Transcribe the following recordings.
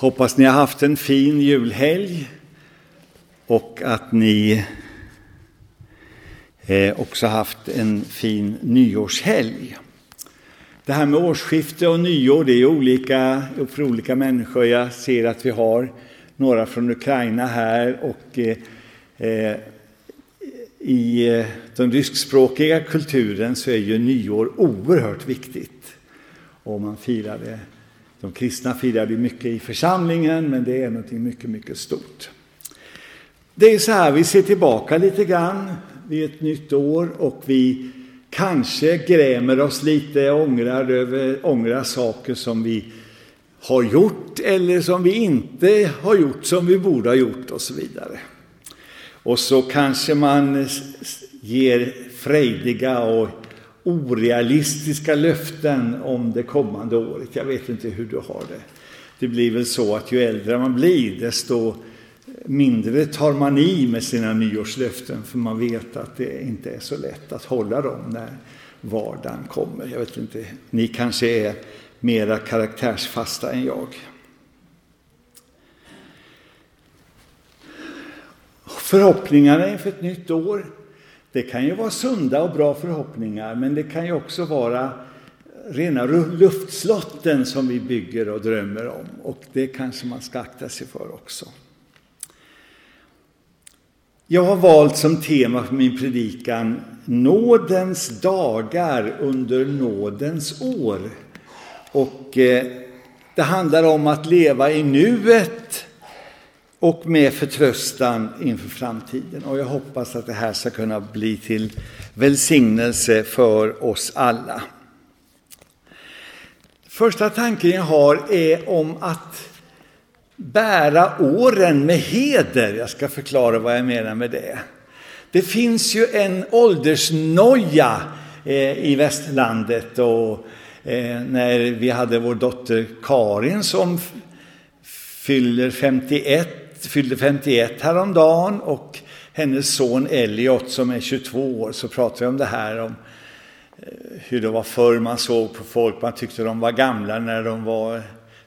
Hoppas ni har haft en fin julhelg och att ni eh, också haft en fin nyårshelg. Det här med årsskifte och nyår det är olika för olika människor. Jag ser att vi har några från Ukraina här och eh, eh i eh, den ryskspråkiga kulturen så är ju nyår oerhört viktigt. Och man firar det de kristna firar vi mycket i församlingen, men det är något mycket, mycket stort. Det är så här, vi ser tillbaka lite grann vid ett nytt år och vi kanske grämer oss lite, ångrar, över, ångrar saker som vi har gjort eller som vi inte har gjort som vi borde ha gjort och så vidare. Och så kanske man ger frejdiga och orealistiska löften om det kommande året. Jag vet inte hur du har det. Det blir väl så att ju äldre man blir, desto mindre tar man i med sina nyårslöften, för man vet att det inte är så lätt att hålla dem när vardagen kommer. Jag vet inte, ni kanske är mera karaktärsfasta än jag. Förhoppningarna inför ett nytt år det kan ju vara sunda och bra förhoppningar, men det kan ju också vara rena luftslotten som vi bygger och drömmer om. Och det kanske man ska akta sig för också. Jag har valt som tema för min predikan Nådens dagar under nådens år. Och eh, det handlar om att leva i nuet och med förtröstan inför framtiden. Och jag hoppas att det här ska kunna bli till välsignelse för oss alla. Första tanken jag har är om att bära åren med heder. Jag ska förklara vad jag menar med det. Det finns ju en åldersnoja eh, i västlandet och eh, när vi hade vår dotter Karin som fyller 51 fyllde 51 häromdagen och hennes son Elliot som är 22 år så pratade vi om det här om eh, hur det var förr. Man såg på folk, man tyckte de var gamla när de var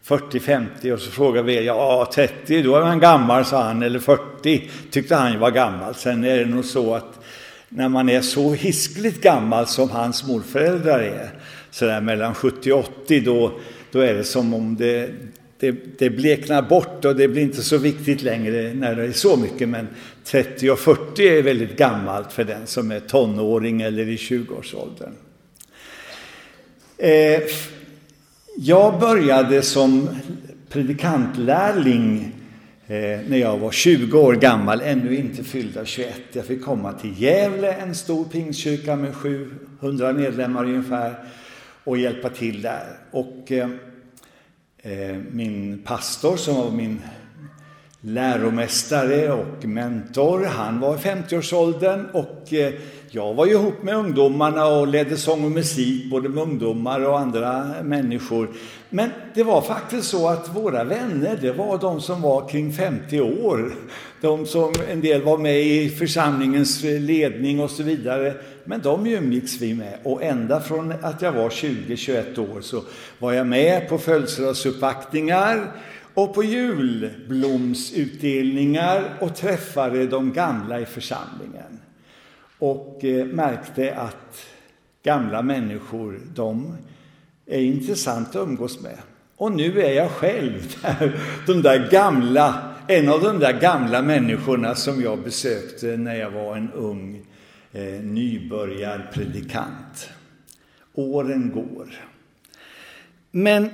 40-50 och så frågade vi, ja 30 då är man gammal sa han, eller 40 tyckte han var gammal. Sen är det nog så att när man är så hiskligt gammal som hans morföräldrar är, sådär mellan 70 och 80, då, då är det som om det, det, det bleknar bort och det blir inte så viktigt längre när det är så mycket. Men 30 och 40 är väldigt gammalt för den som är tonåring eller i 20-årsåldern. Eh, jag började som predikantlärling eh, när jag var 20 år gammal, ännu inte fyllda 21. Jag fick komma till Gävle, en stor pingstkyrka med 700 medlemmar ungefär, och hjälpa till där. Och eh, Eh, Eh, min pastor som var min läromästare och mentor, han var i 50-årsåldern och eh, jag var ihop med ungdomarna och ledde sång och musik, både med ungdomar och andra människor. Men det var faktiskt så att våra vänner, det var de som var kring 50 år. De som en del var med i församlingens ledning och så vidare. Men de umgicks vi med. Och ända från att jag var 20-21 år så var jag med på födelsedagsuppvaktningar och på julblomsutdelningar och träffade de gamla i församlingen. Och eh, märkte att gamla människor, de är intressant att umgås med. Och nu är jag själv där, de där gamla, en av de där gamla människorna som jag besökte när jag var en ung eh, nybörjarpredikant. Åren går. Men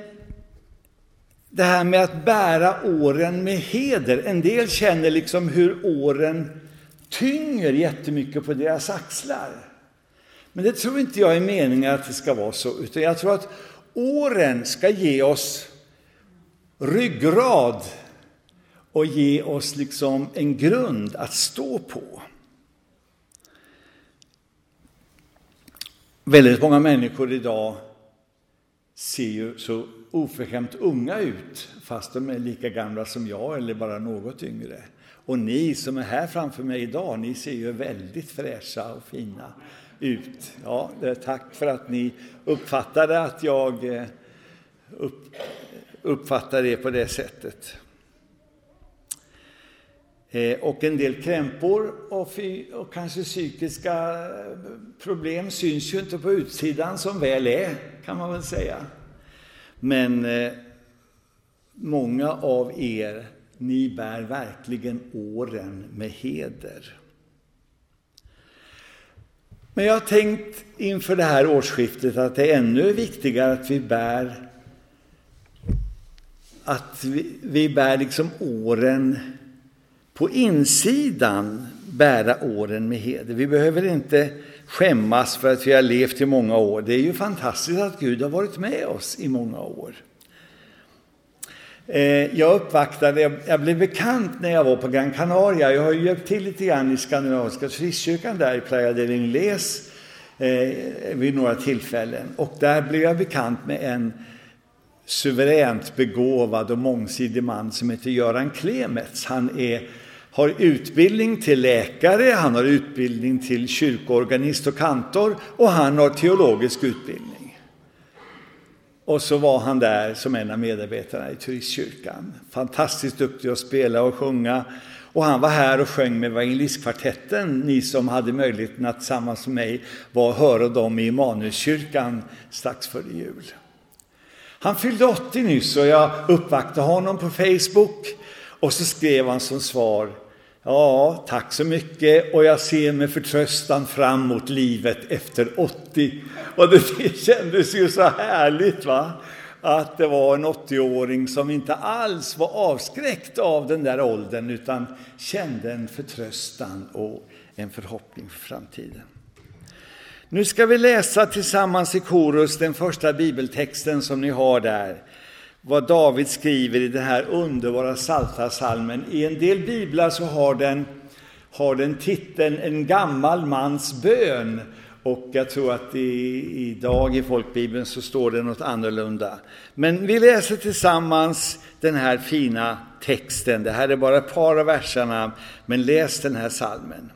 det här med att bära åren med heder. En del känner liksom hur åren tynger jättemycket på deras axlar. Men det tror inte jag är meningen att det ska vara så, utan jag tror att åren ska ge oss ryggrad och ge oss liksom en grund att stå på. Väldigt många människor idag ser ju så oförskämt unga ut, fast de är lika gamla som jag eller bara något yngre. Och ni som är här framför mig idag, ni ser ju väldigt fräscha och fina ut. Ja, tack för att ni uppfattade att jag eh, upp, uppfattar det på det sättet. Eh, och en del krämpor och, och kanske psykiska eh, problem syns ju inte på utsidan som väl är, kan man väl säga. Men eh, många av er, ni bär verkligen åren med heder. Men jag har tänkt inför det här årsskiftet att det är ännu viktigare att vi bär att vi, vi bär liksom åren på insidan bära åren med heder. Vi behöver inte skämmas för att vi har levt i många år. Det är ju fantastiskt att Gud har varit med oss i många år. Eh, jag uppvaktade, jag blev bekant när jag var på Gran Canaria. Jag har ju hjälpt till lite grann i Skandinaviska turistkyrkan där i Playa del Ingles eh, vid några tillfällen. Och där blev jag bekant med en suveränt begåvad och mångsidig man som heter Göran Klemets. Han är, har utbildning till läkare, han har utbildning till kyrkoorganist och kantor och han har teologisk utbildning. Och så var han där som en av medarbetarna i turistkyrkan. Fantastiskt duktig att spela och sjunga. Och han var här och sjöng med Evangelistkvartetten. Ni som hade möjligheten att tillsammans med mig var och höra dem i Immanuelskyrkan strax före jul. Han fyllde 80 nyss och jag uppvaktade honom på Facebook och så skrev han som svar Ja, tack så mycket och jag ser med förtröstan fram mot livet efter 80. Och det, det kändes ju så härligt va? Att det var en 80-åring som inte alls var avskräckt av den där åldern utan kände en förtröstan och en förhoppning för framtiden. Nu ska vi läsa tillsammans i korus den första bibeltexten som ni har där. Vad David skriver i den här underbara psaltarpsalmen. I en del biblar så har den, har den titeln En gammal mans bön. Och jag tror att i, idag i folkbibeln så står det något annorlunda. Men vi läser tillsammans den här fina texten. Det här är bara ett par av verserna, men läs den här salmen.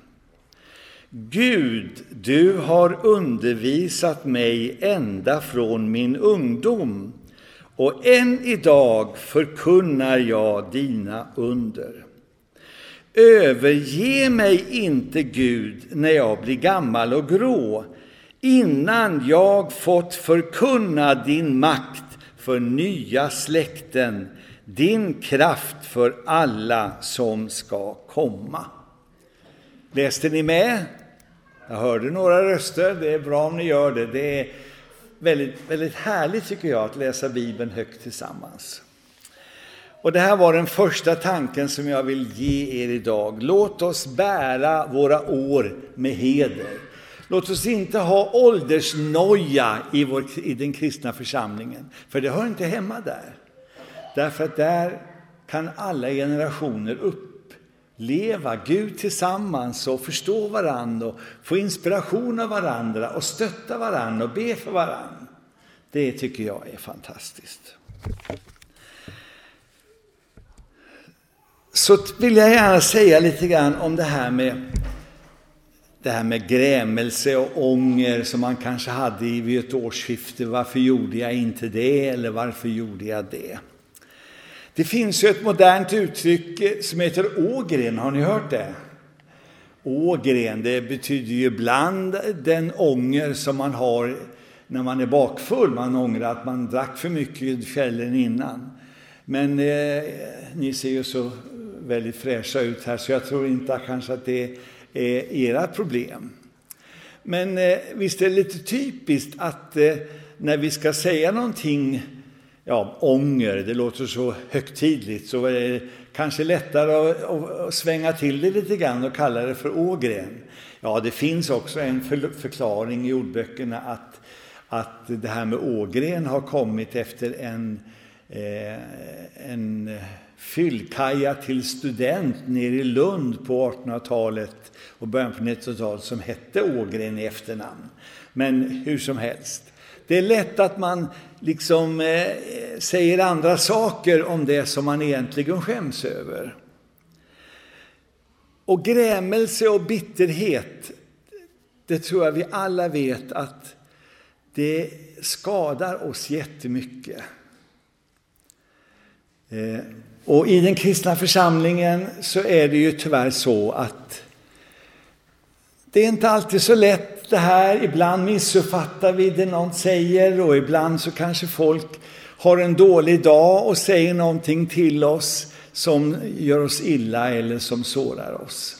Gud, du har undervisat mig ända från min ungdom och än idag förkunnar jag dina under. Överge mig inte, Gud, när jag blir gammal och grå, innan jag fått förkunna din makt för nya släkten, din kraft för alla som ska komma. Läste ni med? Jag hörde några röster, det är bra om ni gör det. Det är väldigt, väldigt härligt tycker jag att läsa Bibeln högt tillsammans. Och det här var den första tanken som jag vill ge er idag. Låt oss bära våra år med heder. Låt oss inte ha åldersnoja i, vår, i den kristna församlingen, för det hör inte hemma där. Därför att där kan alla generationer upp leva Gud tillsammans och förstå varandra och få inspiration av varandra och stötta varandra och be för varandra. Det tycker jag är fantastiskt. Så vill jag gärna säga lite grann om det här med det här med grämelse och ånger som man kanske hade vid ett årsskifte. Varför gjorde jag inte det? Eller varför gjorde jag det? Det finns ju ett modernt uttryck som heter ågren, har ni hört det? Ågren, det betyder ju ibland den ånger som man har när man är bakfull. Man ångrar att man drack för mycket kvällen innan. Men eh, ni ser ju så väldigt fräscha ut här så jag tror inte kanske att det är era problem. Men eh, visst är det lite typiskt att eh, när vi ska säga någonting ja, ånger, det låter så högtidligt, så är det kanske lättare att, att, svänga till det lite grann och kalla det för ågren. Ja, det finns också en förklaring i ordböckerna att, att det här med ågren har kommit efter en, eh, en fyllkaja till student nere i Lund på 1800-talet och början på 1900-talet som hette Ågren i efternamn. Men hur som helst. Det är lätt att man liksom eh, säger andra saker om det som man egentligen skäms över. Och grämelse och bitterhet, det tror jag vi alla vet att det skadar oss jättemycket. Eh, och i den kristna församlingen så är det ju tyvärr så att det är inte alltid så lätt det här. Ibland missuppfattar vi det någon säger och ibland så kanske folk har en dålig dag och säger någonting till oss som gör oss illa eller som sårar oss.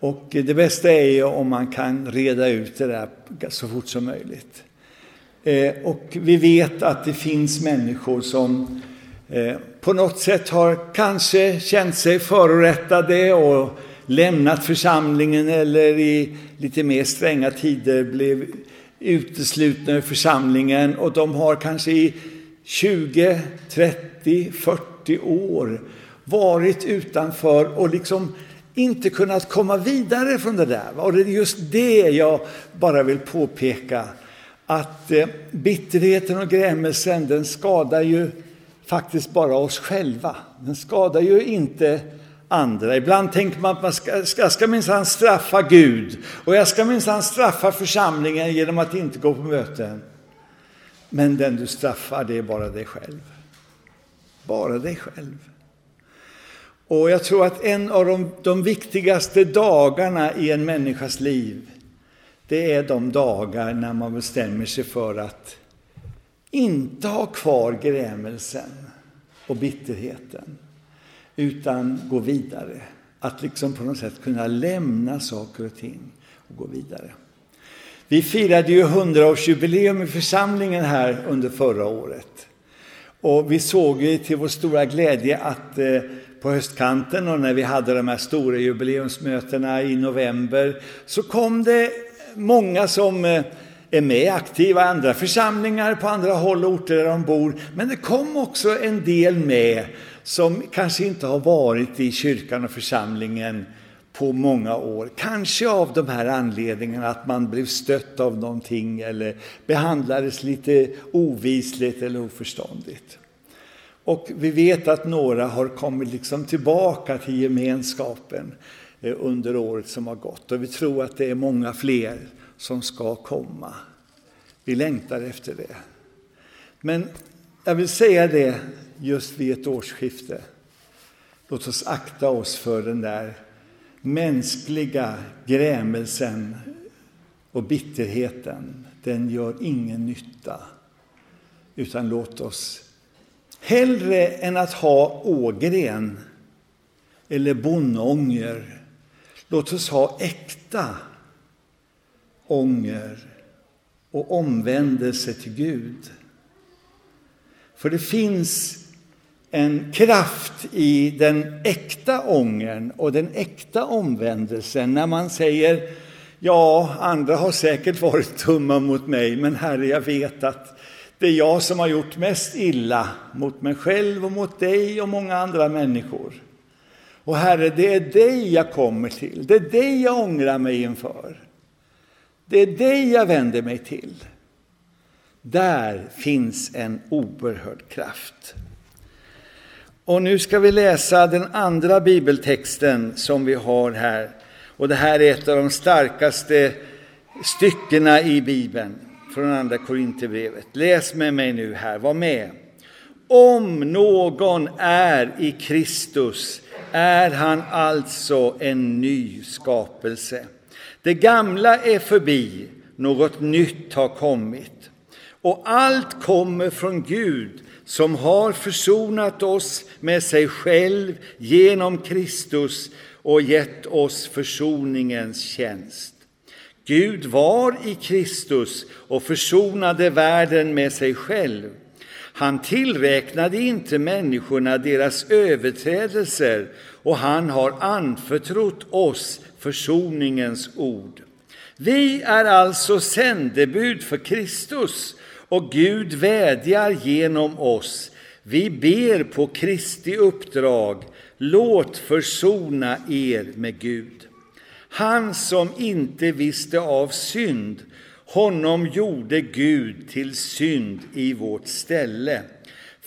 Och det bästa är ju om man kan reda ut det där så fort som möjligt. Eh, och vi vet att det finns människor som eh, på något sätt har kanske känt sig förorättade och lämnat församlingen eller i lite mer stränga tider blev uteslutna ur församlingen och de har kanske i 20, 30, 40 år varit utanför och liksom inte kunnat komma vidare från det där. Och det är just det jag bara vill påpeka. Att eh, bitterheten och grämelsen den skadar ju faktiskt bara oss själva. Den skadar ju inte andra. Ibland tänker man att man ska, ska, ska minsann straffa Gud och jag ska minsann straffa församlingen genom att inte gå på möten. Men den du straffar, det är bara dig själv. Bara dig själv. Och jag tror att en av de, de viktigaste dagarna i en människas liv, det är de dagar när man bestämmer sig för att inte ha kvar grämelsen och bitterheten, utan gå vidare. Att liksom på något sätt kunna lämna saker och ting och gå vidare. Vi firade ju 100-årsjubileum i församlingen här under förra året. Och vi såg ju till vår stora glädje att eh, på höstkanten och när vi hade de här stora jubileumsmötena i november så kom det många som eh, är med aktiva i andra församlingar på andra håll och orter där de bor. Men det kom också en del med som kanske inte har varit i kyrkan och församlingen på många år. Kanske av de här anledningarna att man blev stött av någonting eller behandlades lite ovisligt eller oförståndigt. Och vi vet att några har kommit liksom tillbaka till gemenskapen eh, under året som har gått. Och vi tror att det är många fler som ska komma. Vi längtar efter det. Men jag vill säga det just vid ett årsskifte. Låt oss akta oss för den där mänskliga grämelsen och bitterheten. Den gör ingen nytta. Utan låt oss hellre än att ha ågren eller bonånger, låt oss ha äkta ånger och omvändelse till Gud. För det finns en kraft i den äkta ångern och den äkta omvändelsen när man säger Ja, andra har säkert varit dumma mot mig, men Herre, jag vet att det är jag som har gjort mest illa mot mig själv och mot dig och många andra människor. Och Herre, det är dig jag kommer till, det är dig jag ångrar mig inför. Det är dig jag vänder mig till. Där finns en oerhörd kraft. Och nu ska vi läsa den andra bibeltexten som vi har här. Och det här är ett av de starkaste styckena i Bibeln från Andra Korinthierbrevet. Läs med mig nu här, var med. Om någon är i Kristus är han alltså en ny skapelse. Det gamla är förbi, något nytt har kommit. Och allt kommer från Gud som har försonat oss med sig själv genom Kristus och gett oss försoningens tjänst. Gud var i Kristus och försonade världen med sig själv. Han tillräknade inte människorna deras överträdelser och han har anförtrott oss försoningens ord. Vi är alltså sändebud för Kristus och Gud vädjar genom oss. Vi ber på Kristi uppdrag, låt försona er med Gud. Han som inte visste av synd, honom gjorde Gud till synd i vårt ställe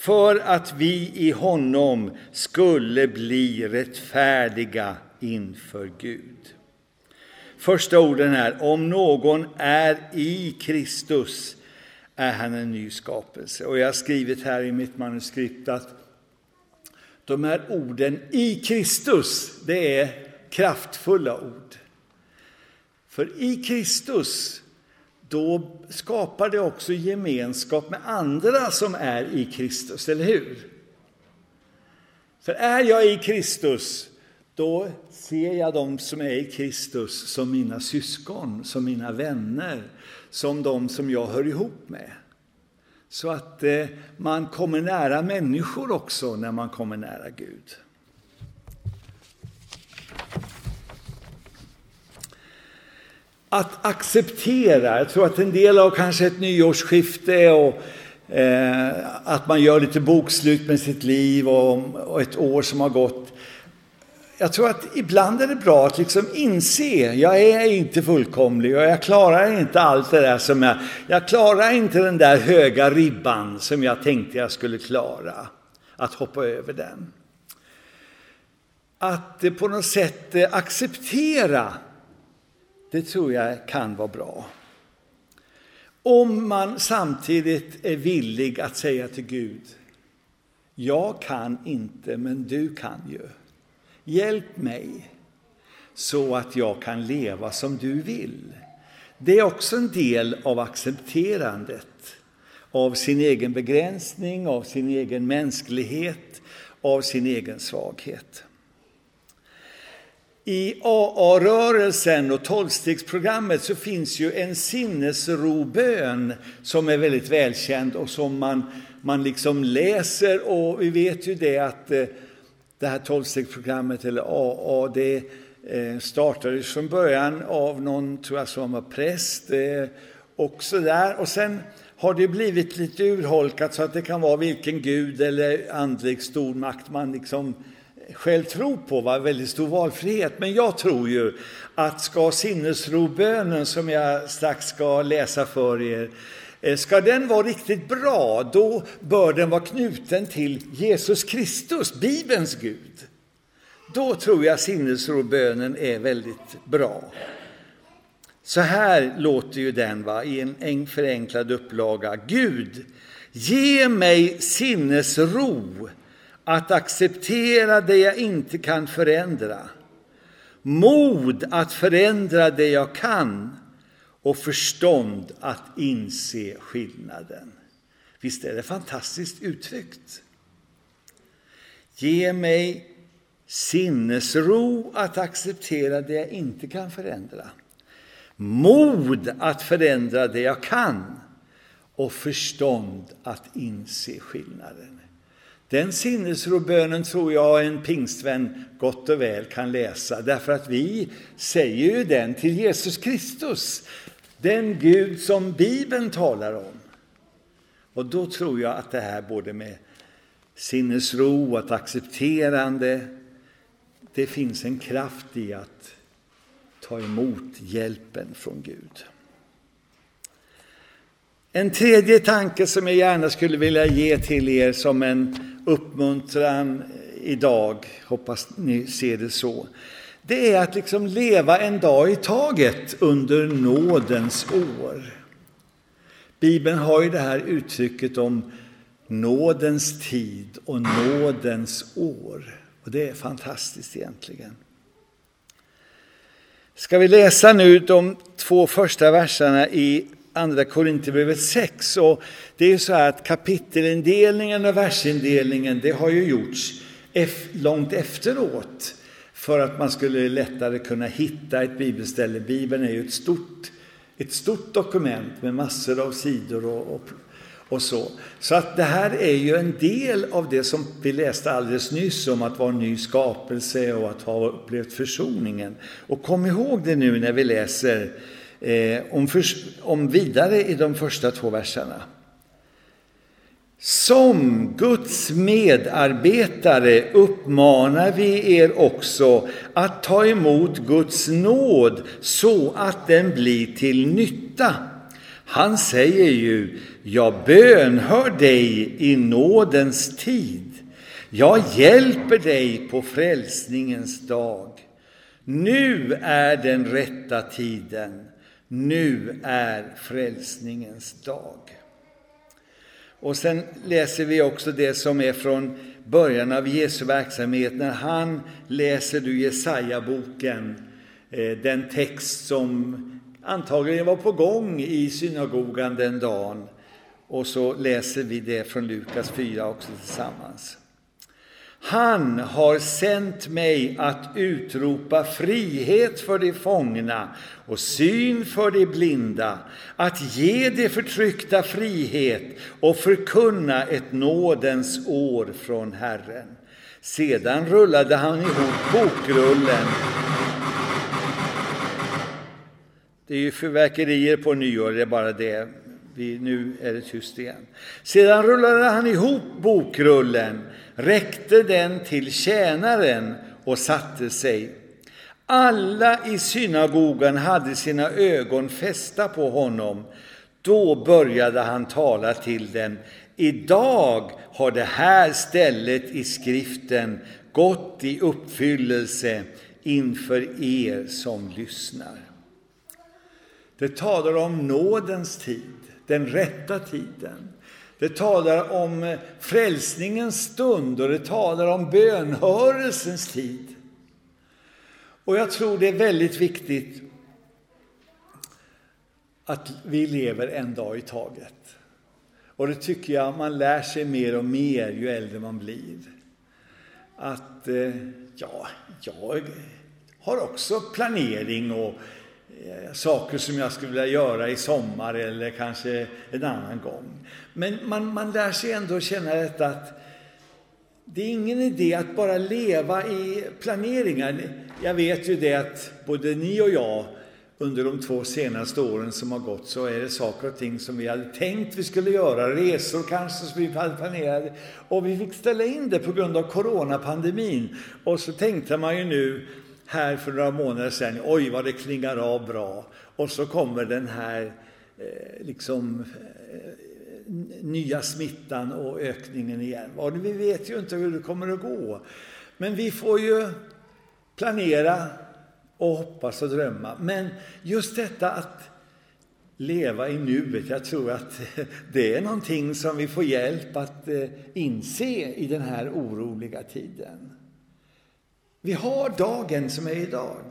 för att vi i honom skulle bli rättfärdiga inför Gud. Första orden här, om någon är i Kristus är han en ny skapelse. Och jag har skrivit här i mitt manuskript att De här orden i Kristus, det är kraftfulla ord. För i Kristus, då skapar det också gemenskap med andra som är i Kristus, eller hur? För är jag i Kristus, då ser jag dem som är i Kristus som mina syskon, som mina vänner, som de som jag hör ihop med. Så att eh, man kommer nära människor också när man kommer nära Gud. Att acceptera, jag tror att en del av kanske ett nyårsskifte och eh, att man gör lite bokslut med sitt liv och, och ett år som har gått. Jag tror att ibland är det bra att liksom inse, jag är inte fullkomlig och jag klarar inte allt det där som jag, jag klarar inte den där höga ribban som jag tänkte jag skulle klara, att hoppa över den. Att eh, på något sätt eh, acceptera, det tror jag kan vara bra. Om man samtidigt är villig att säga till Gud, jag kan inte men du kan ju. Hjälp mig så att jag kan leva som du vill. Det är också en del av accepterandet av sin egen begränsning, av sin egen mänsklighet, av sin egen svaghet. I AA-rörelsen och tolvstegsprogrammet så finns ju en sinnesrobön som är väldigt välkänd och som man, man liksom läser och vi vet ju det att eh, det här tolvstegsprogrammet eller AA det eh, startades från början av någon, tror jag som var präst eh, och så där. Och sen har det blivit lite urholkat så att det kan vara vilken gud eller andlig stormakt man liksom själv tror på, va? väldigt stor valfrihet. Men jag tror ju att ska sinnesrobönen som jag strax ska läsa för er, Eh, ska den vara riktigt bra, då bör den vara knuten till Jesus Kristus, Bibelns Gud. Då tror jag sinnesrobönen är väldigt bra. Så här låter ju den va, i en förenklad upplaga. Gud, ge mig sinnesro att acceptera det jag inte kan förändra, mod att förändra det jag kan och förstånd att inse skillnaden. Visst är det fantastiskt uttryckt? Ge mig sinnesro att acceptera det jag inte kan förändra. Mod att förändra det jag kan och förstånd att inse skillnaden. Den sinnesrobönen tror jag en pingstvän gott och väl kan läsa, därför att vi säger ju den till Jesus Kristus, den Gud som Bibeln talar om. Och då tror jag att det här både med sinnesro, att accepterande, det finns en kraft i att ta emot hjälpen från Gud. En tredje tanke som jag gärna skulle vilja ge till er som en uppmuntran idag, hoppas ni ser det så, det är att liksom leva en dag i taget under nådens år. Bibeln har ju det här uttrycket om nådens tid och nådens år. Och det är fantastiskt egentligen. Ska vi läsa nu de två första verserna i Andra Korinthierbrevet 6. Och det är ju så här att kapitelindelningen och versindelningen det har ju gjorts långt efteråt för att man skulle lättare kunna hitta ett bibelställe. Bibeln är ju ett stort, ett stort dokument med massor av sidor och, och, och så. Så att det här är ju en del av det som vi läste alldeles nyss om att vara en ny skapelse och att ha upplevt försoningen. Och kom ihåg det nu när vi läser eh, om, för, om vidare i de första två verserna. Som Guds medarbetare uppmanar vi er också att ta emot Guds nåd så att den blir till nytta. Han säger ju, jag bönhör dig i nådens tid. Jag hjälper dig på frälsningens dag. Nu är den rätta tiden. Nu är frälsningens dag. Och sen läser vi också det som är från början av Jesu verksamhet när han läser du Jesaja-boken, eh, den text som antagligen var på gång i synagogan den dagen. Och så läser vi det från Lukas 4 också tillsammans. Han har sänt mig att utropa frihet för de fångna och syn för de blinda, att ge de förtryckta frihet och förkunna ett nådens år från Herren. Sedan rullade han ihop bokrullen. Det är ju fyrverkerier på nyår, det är bara det. Vi, nu är det tyst igen. Sedan rullade han ihop bokrullen räckte den till tjänaren och satte sig. Alla i synagogan hade sina ögon fästa på honom. Då började han tala till dem. Idag har det här stället i skriften gått i uppfyllelse inför er som lyssnar. Det talar om nådens tid, den rätta tiden. Det talar om frälsningens stund och det talar om bönhörelsens tid. Och jag tror det är väldigt viktigt att vi lever en dag i taget. Och det tycker jag man lär sig mer och mer ju äldre man blir. Att, eh, ja, jag har också planering och Eh, saker som jag skulle vilja göra i sommar eller kanske en annan gång. Men man, man lär sig ändå känna detta att det är ingen idé att bara leva i planeringar. Jag vet ju det att både ni och jag under de två senaste åren som har gått så är det saker och ting som vi hade tänkt vi skulle göra, resor kanske som vi hade planerat och vi fick ställa in det på grund av coronapandemin. Och så tänkte man ju nu här för några månader sedan, oj vad det klingar av bra. Och så kommer den här eh, liksom, eh, nya smittan och ökningen igen. Och vi vet ju inte hur det kommer att gå. Men vi får ju planera och hoppas och drömma. Men just detta att leva i nuet, jag tror att det är någonting som vi får hjälp att eh, inse i den här oroliga tiden. Vi har dagen som är idag.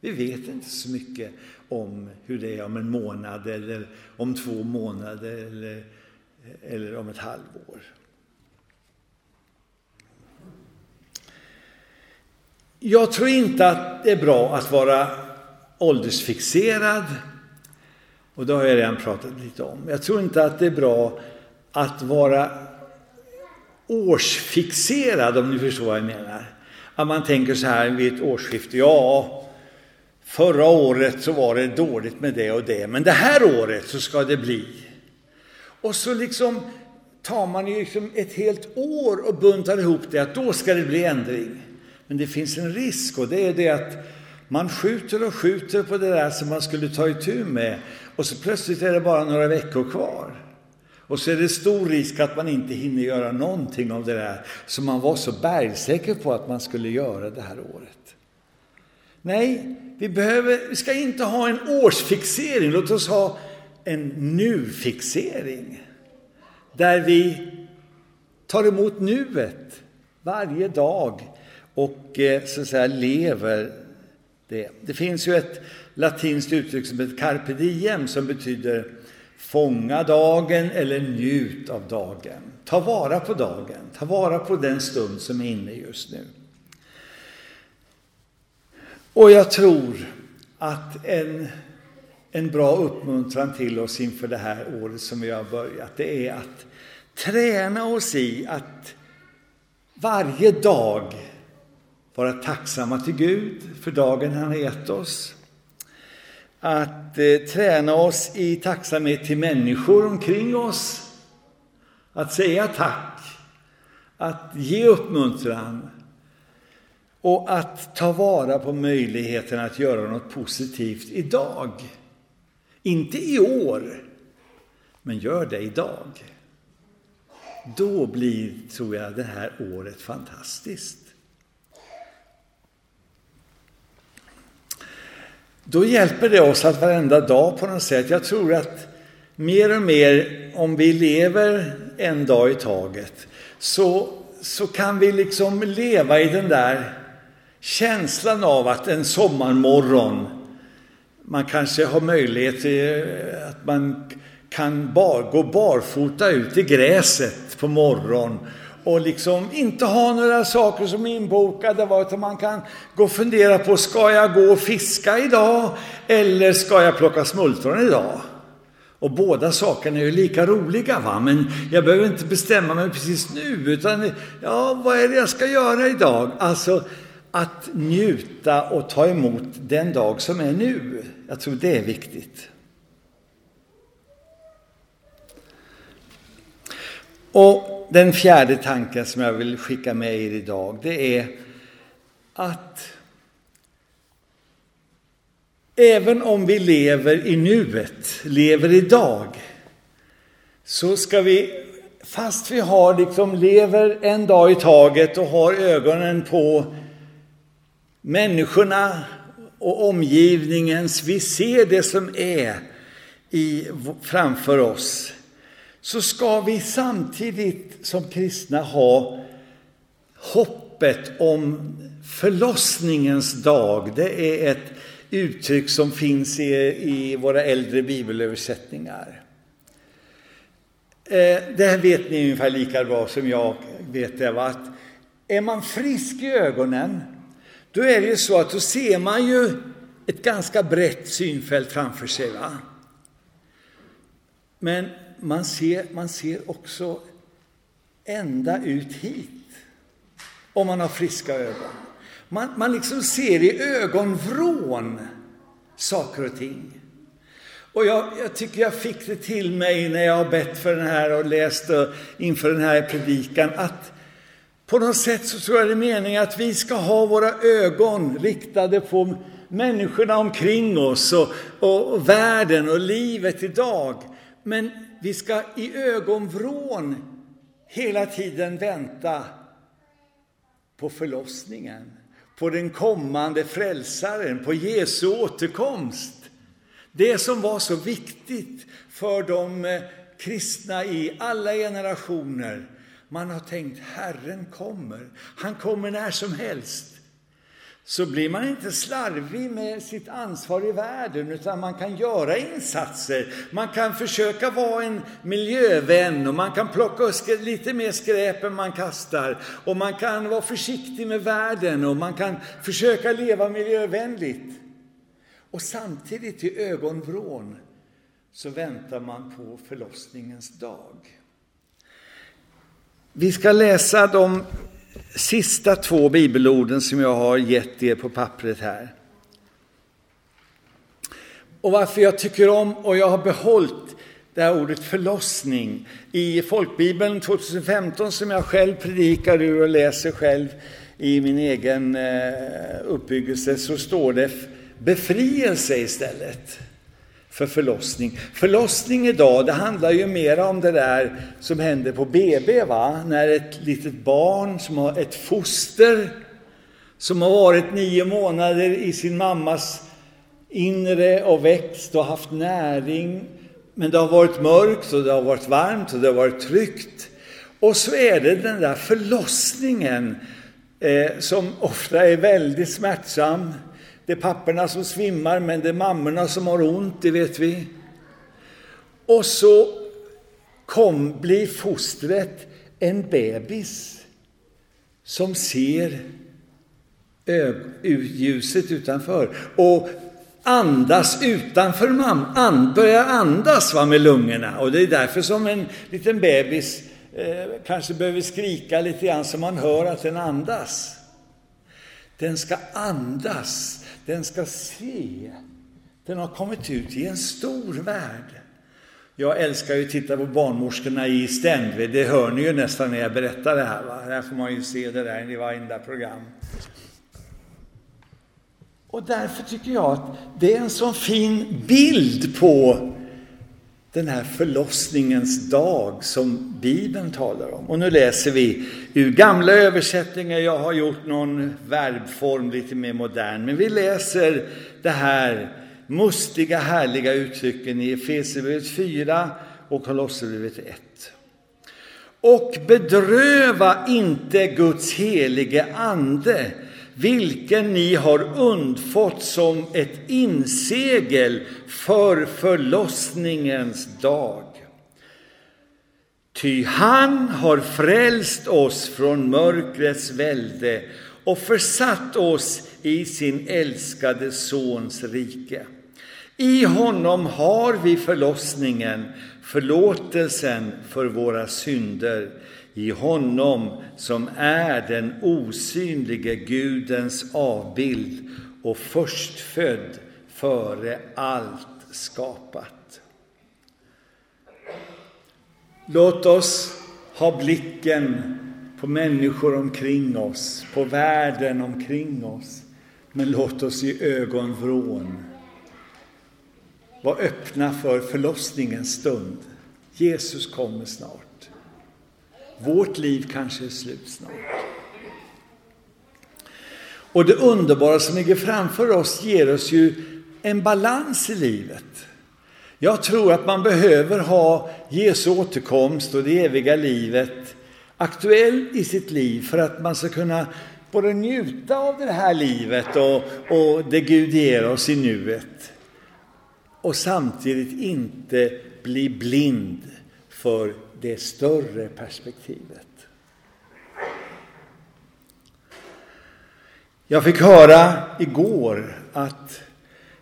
Vi vet inte så mycket om hur det är om en månad eller om två månader eller, eller om ett halvår. Jag tror inte att det är bra att vara åldersfixerad. Och det har jag redan pratat lite om. Jag tror inte att det är bra att vara årsfixerad, om ni förstår vad jag menar. Att man tänker så här vid ett årsskifte, ja, förra året så var det dåligt med det och det, men det här året så ska det bli. Och så liksom tar man ju liksom ett helt år och buntar ihop det, att då ska det bli ändring. Men det finns en risk och det är det att man skjuter och skjuter på det där som man skulle ta itu med och så plötsligt är det bara några veckor kvar. Och så är det stor risk att man inte hinner göra någonting av det där som man var så bergsäker på att man skulle göra det här året. Nej, vi, behöver, vi ska inte ha en årsfixering. Låt oss ha en nu-fixering. Där vi tar emot nuet varje dag och eh, så att säga lever det. Det finns ju ett latinskt uttryck som heter carpe diem som betyder Fånga dagen eller njut av dagen. Ta vara på dagen, ta vara på den stund som är inne just nu. Och jag tror att en, en bra uppmuntran till oss inför det här året som vi har börjat, det är att träna oss i att varje dag vara tacksamma till Gud för dagen han har gett oss att eh, träna oss i tacksamhet till människor omkring oss. Att säga tack, att ge uppmuntran och att ta vara på möjligheten att göra något positivt idag. Inte i år, men gör det idag. Då blir, tror jag, det här året fantastiskt. Då hjälper det oss att varenda dag på något sätt, jag tror att mer och mer om vi lever en dag i taget, så så kan vi liksom leva i den där känslan av att en sommarmorgon, man kanske har möjlighet till att man kan bar, gå barfota ut i gräset på morgonen och liksom inte ha några saker som är inbokade, utan man kan gå och fundera på, ska jag gå och fiska idag eller ska jag plocka smultron idag? Och båda sakerna är ju lika roliga, va? men jag behöver inte bestämma mig precis nu, utan ja, vad är det jag ska göra idag? Alltså, att njuta och ta emot den dag som är nu. Jag tror det är viktigt. Och den fjärde tanken som jag vill skicka med er idag, det är att även om vi lever i nuet, lever idag, så ska vi, fast vi har liksom lever en dag i taget och har ögonen på människorna och omgivningens, vi ser det som är i, framför oss, så ska vi samtidigt som kristna ha hoppet om förlossningens dag. Det är ett uttryck som finns i, i våra äldre bibelöversättningar. Eh, det här vet ni ungefär lika bra som jag vet det. Va? Att är man frisk i ögonen, då är det ju så att då ser man ju ett ganska brett synfält framför sig. Va? Men man ser, man ser också ända ut hit, om man har friska ögon. Man, man liksom ser i ögonvrån saker och ting. Och jag, jag, tycker jag fick det till mig när jag har bett för den här och läst inför den här predikan, att på något sätt så tror jag det är meningen att vi ska ha våra ögon riktade på människorna omkring oss och, och, och världen och livet idag. Men vi ska i ögonvrån hela tiden vänta på förlossningen, på den kommande frälsaren, på Jesu återkomst. Det som var så viktigt för de eh, kristna i alla generationer. Man har tänkt Herren kommer, han kommer när som helst så blir man inte slarvig med sitt ansvar i världen, utan man kan göra insatser. Man kan försöka vara en miljövän och man kan plocka lite mer skräp än man kastar. Och man kan vara försiktig med världen och man kan försöka leva miljövänligt. Och samtidigt i ögonvrån så väntar man på förlossningens dag. Vi ska läsa de sista två bibelorden som jag har gett er på pappret här. Och varför jag tycker om och jag har behållit det här ordet förlossning. I folkbibeln 2015 som jag själv predikar ur och läser själv i min egen eh, uppbyggelse så står det befrielse istället för förlossning. Förlossning idag, det handlar ju mer om det där som händer på BB, va? när ett litet barn som har ett foster som har varit nio månader i sin mammas inre och växt och haft näring. Men det har varit mörkt och det har varit varmt och det har varit tryggt. Och så är det den där förlossningen eh, som ofta är väldigt smärtsam. Det är papporna som svimmar, men det är mammorna som har ont, det vet vi. Och så kom, blir fostret en bebis som ser ljuset utanför och andas utanför mamman, börjar andas va, med lungorna. Och det är därför som en liten bebis eh, kanske behöver skrika lite grann så man hör att den andas. Den ska andas den ska se. Den har kommit ut i en stor värld. Jag älskar ju att titta på barnmorskorna i Ständve. Det hör ni ju nästan när jag berättar det här. Va? Där får man ju se det där i varenda program. Och därför tycker jag att det är en sån fin bild på den här förlossningens dag som Bibeln talar om. Och nu läser vi ur gamla översättningar. Jag har gjort någon verbform lite mer modern, men vi läser det här mustiga, härliga uttrycken i Efesierbrevet 4 och Kolosserbrevet 1. och bedröva inte Guds helige ande, vilken ni har undfått som ett insegel för förlossningens dag. Ty han har frälst oss från mörkrets välde och försatt oss i sin älskade Sons rike. I honom har vi förlossningen, förlåtelsen för våra synder, i honom som är den osynlige Gudens avbild och förstfödd före allt skapat. Låt oss ha blicken på människor omkring oss, på världen omkring oss. Men låt oss i ögonvrån vara öppna för förlossningens stund. Jesus kommer snart. Vårt liv kanske är slut snart. Och det underbara som ligger framför oss ger oss ju en balans i livet. Jag tror att man behöver ha Jesu återkomst och det eviga livet aktuell i sitt liv för att man ska kunna både njuta av det här livet och, och det Gud ger oss i nuet och samtidigt inte bli blind för det större perspektivet. Jag fick höra igår att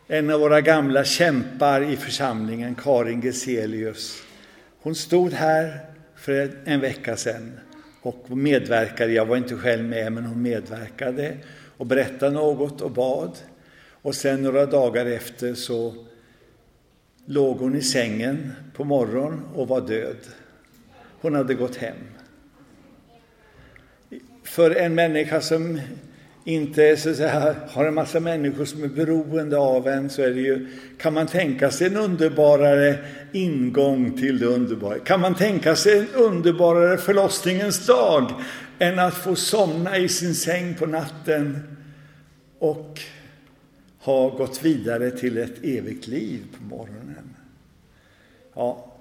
en av våra gamla kämpar i församlingen, Karin Geselius, hon stod här för en vecka sedan och medverkade. Jag var inte själv med, men hon medverkade och berättade något och bad. Och sen några dagar efter så låg hon i sängen på morgonen och var död. Hon hade gått hem. För en människa som inte så att säga, har en massa människor som är beroende av en så är det ju, kan man tänka sig en underbarare ingång till det underbara? Kan man tänka sig en underbarare förlossningens dag än att få somna i sin säng på natten och ha gått vidare till ett evigt liv på morgonen? Ja,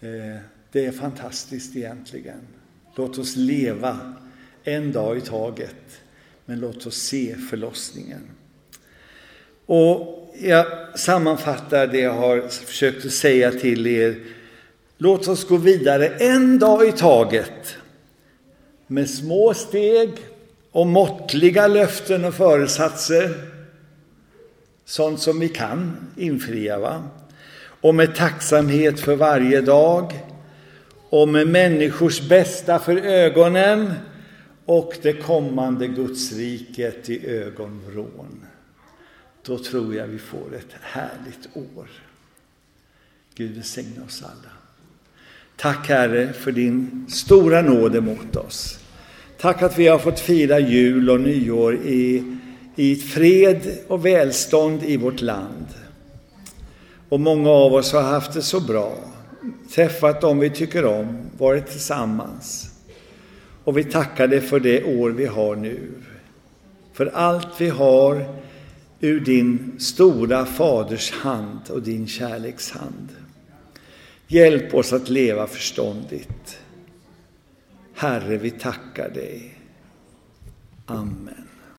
eh, det är fantastiskt egentligen. Låt oss leva en dag i taget. Men låt oss se förlossningen. Och jag sammanfattar det jag har försökt att säga till er. Låt oss gå vidare en dag i taget. Med små steg och måttliga löften och föresatser. Sånt som vi kan infria. Va? Och med tacksamhet för varje dag. Och med människors bästa för ögonen och det kommande Gudsriket i ögonvrån. Då tror jag vi får ett härligt år. Gud välsigne oss alla. Tack Herre för din stora nåd emot oss. Tack att vi har fått fira jul och nyår i, i fred och välstånd i vårt land. Och många av oss har haft det så bra, träffat dem vi tycker om, varit tillsammans. Och vi tackar dig för det år vi har nu. För allt vi har ur din stora faders hand och din kärleks hand. Hjälp oss att leva förståndigt. Herre, vi tackar dig. Amen.